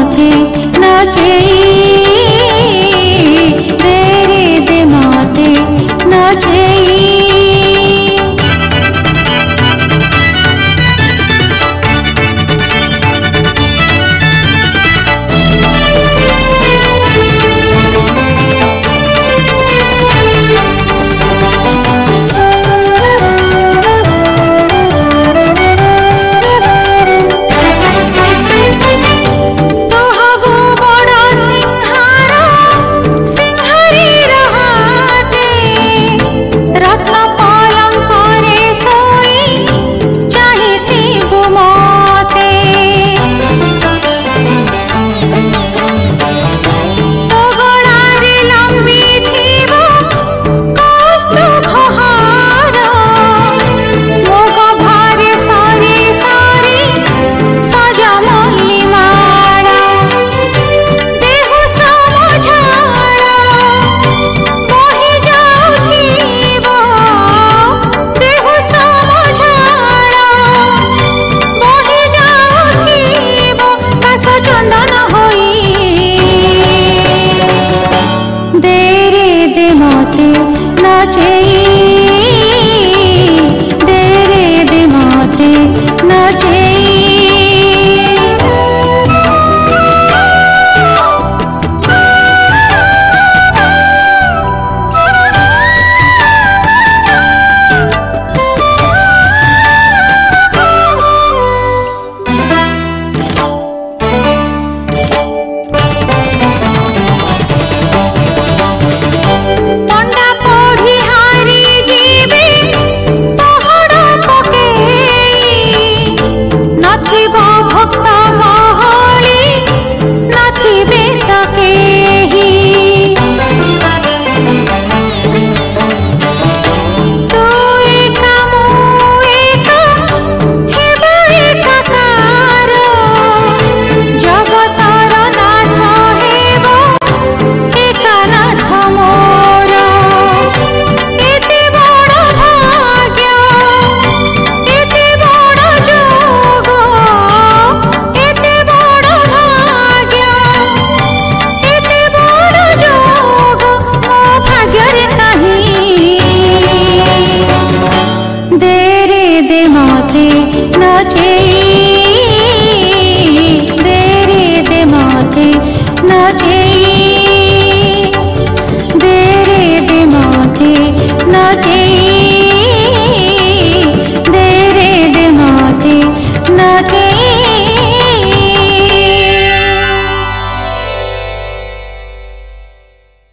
नाय হত্যা